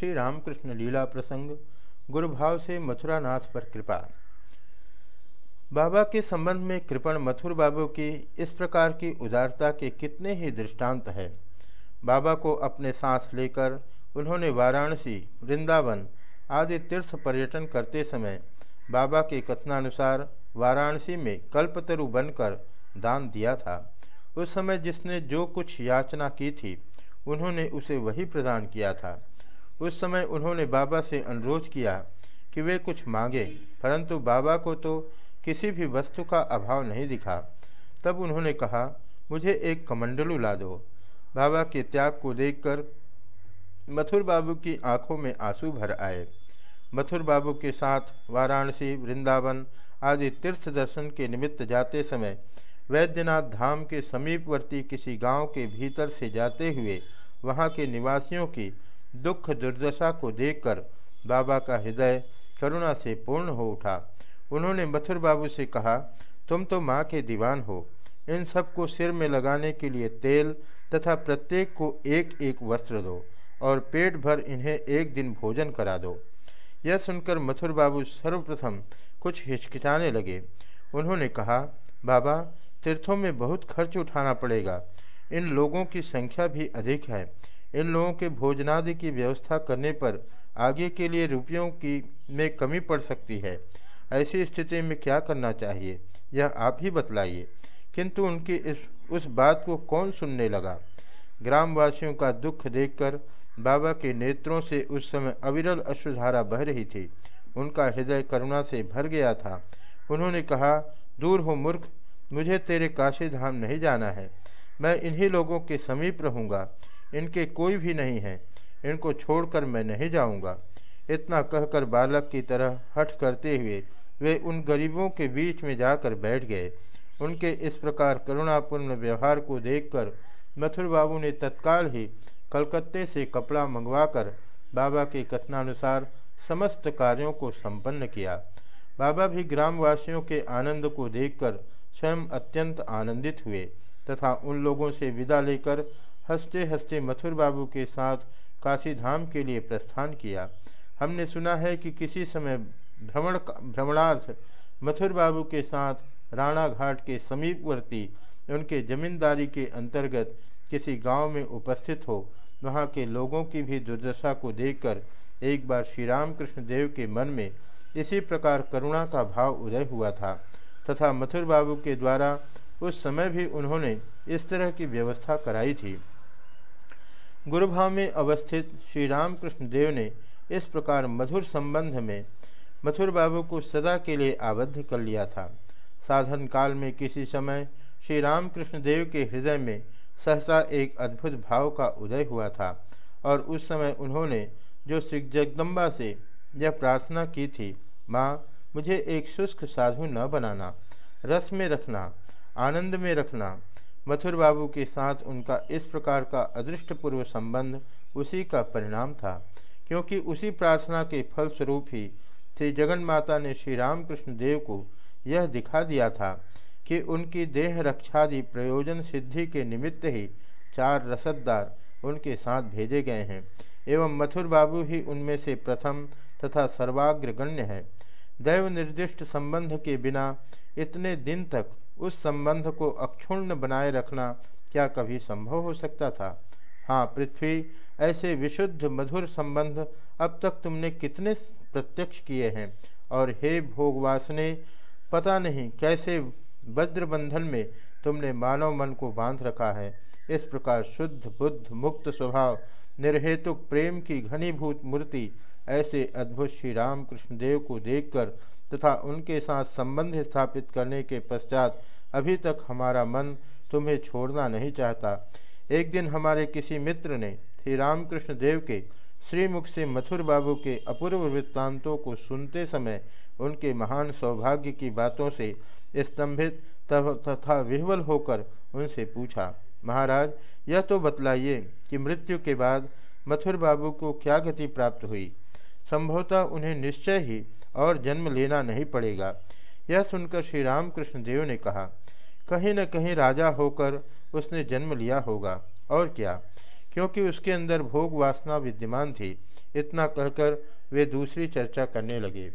श्री रामकृष्ण लीला प्रसंग, गुरुभाव से मथुरानाथ पर कृपा। बाबा के संबंध में कृपण मथुर बाबू की इस प्रकार की उदारता के कितने ही दृष्टांत है। बाबा को अपने साथ लेकर उन्होंने वाराणसी, वृंदावन आदि तीर्थ पर्यटन करते समय बाबा के कथनानुसार वाराणसी में कल्पतरु बनकर दान दिया था। उस समय जिसने जो कुछ याचना की थी, उन्होंने उसे वही प्रदान किया था। उस समय उन्होंने बाबा से अनुरोध किया कि वे कुछ मांगे, परंतु बाबा को तो किसी भी वस्तु का अभाव नहीं दिखा। तब उन्होंने कहा, मुझे एक कमंडलू ला दो। बाबा के त्याग को देखकर मथुर बाबू की आँखों में आँसू भर आए। मथुर बाबू के साथ वाराणसी, वृंदावन आदि तीर्थ दर्शन के निमित्त जाते समय वैद्यनाथ धाम के समीपवर्ती किसी गाँव के भीतर से जाते हुए वहाँ के निवासियों की दुख दुर्दशा को देखकर बाबा का हृदय करुणा से पूर्ण हो उठा। उन्होंने मथुर बाबू से कहा, तुम तो माँ के दीवान हो। इन सबको सिर में लगाने के लिए तेल तथा प्रत्येक को एक एक वस्त्र दो और पेट भर इन्हें एक दिन भोजन करा दो। यह सुनकर मथुर बाबू सर्वप्रथम कुछ हिचकिचाने लगे। उन्होंने कहा, बाबा, तीर्थों में बहुत खर्च उठाना पड़ेगा। इन लोगों की संख्या भी अधिक है। इन लोगों के भोजनादि की व्यवस्था करने पर आगे के लिए रुपयों की में कमी पड़ सकती है। ऐसी स्थिति में क्या करना चाहिए? यह आप ही बतलाइए। किंतु उनकी इस, उस बात को कौन सुनने लगा? ग्रामवासियों का दुख देखकर बाबा के नेत्रों से उस समय अविरल अश्रुधारा बह रही थी। उनका हृदय करुणा से भर गया था। उन्होंने कहा, दूर हो मूर्ख, मुझे तेरे काशी धाम नहीं जाना है। मैं इन्हीं लोगों के समीप रहूँगा। इनके कोई भी नहीं है। इनको छोड़कर मैं नहीं जाऊँगा। इतना कहकर बालक की तरह हठ करते हुए वे उन गरीबों के बीच में जाकर बैठ गए। उनके इस प्रकार करुणापूर्ण व्यवहार को देखकर मथुर बाबू ने तत्काल ही कलकत्ते से कपड़ा मंगवाकर बाबा के कथनानुसार समस्त कार्यों को संपन्न किया। बाबा भी ग्रामवासियों के आनंद को देखकर स्वयं अत्यंत आनंदित हुए तथा उन लोगों से विदा लेकर हँसते हँसते मथुर बाबू के साथ काशी धाम के लिए प्रस्थान किया। हमने सुना है कि किसी समय भ्रमण भ्रमणार्थ मथुर बाबू के साथ राणा घाट के समीपवर्ती उनके जमींदारी के अंतर्गत किसी गाँव में उपस्थित हो, वहाँ के लोगों की भी दुर्दशा को देखकर एक बार श्री रामकृष्ण देव के मन में इसी प्रकार करुणा का भाव उदय हुआ था तथा मथुर बाबू के द्वारा उस समय भी उन्होंने इस तरह की व्यवस्था कराई थी। गुरुभाव में अवस्थित श्री रामकृष्ण देव ने इस प्रकार मधुर संबंध में मथुर बाबू को सदा के लिए आबद्ध कर लिया था। साधन काल में किसी समय श्री रामकृष्ण देव के हृदय में सहसा एक अद्भुत भाव का उदय हुआ था और उस समय उन्होंने जो श्री जगदम्बा से यह प्रार्थना की थी, माँ, मुझे एक शुष्क साधु न बनाना, रस में रखना, आनंद में रखना मथुर बाबू के साथ उनका इस प्रकार का अदृष्टपूर्व संबंध उसी का परिणाम था, क्योंकि उसी प्रार्थना के फलस्वरूप ही श्री जगन माता ने श्री रामकृष्ण देव को यह दिखा दिया था कि उनकी देह रक्षादि प्रयोजन सिद्धि के निमित्त ही चार रसददार उनके साथ भेजे गए हैं, एवं मथुर बाबू ही उनमें से प्रथम तथा सर्वाग्रगण्य है। दैव निर्दिष्ट संबंध के बिना इतने दिन तक उस संबंध को अक्षुण्ण बनाए रखना क्या कभी संभव हो सकता था? हाँ पृथ्वी, ऐसे विशुद्ध मधुर संबंध अब तक तुमने कितने प्रत्यक्ष किए हैं? और हे भोगवासने पता नहीं कैसे वज्रबंधन में तुमने मानव मन को बाँध रखा है। इस प्रकार शुद्ध, बुद्ध, मुक्त स्वभाव, निर्हेतुक प्रेम की घनीभूत मूर्ति, ऐसे अद्भुत श्री राम कृष्णदेव को देखकर तथा उनके साथ संबंध स्थापित करने के पश्चात अभी तक हमारा मन तुम्हें छोड़ना नहीं चाहता। एक दिन हमारे किसी मित्र ने श्री रामकृष्ण देव के श्रीमुख से मथुर बाबू के अपूर्व वृत्तांतों को सुनते समय उनके महान सौभाग्य की बातों से स्तंभित तथा विह्वल होकर उनसे पूछा, महाराज, यह तो बतलाइए कि मृत्यु के बाद मथुर बाबू को क्या गति प्राप्त हुई? संभवतः उन्हें निश्चय ही और जन्म लेना नहीं पड़ेगा। यह सुनकर श्री रामकृष्ण देव ने कहा, कहीं न कहीं राजा होकर उसने जन्म लिया होगा। और क्या? क्योंकि उसके अंदर भोग वासना विद्यमान थी, इतना कहकर वे दूसरी चर्चा करने लगे।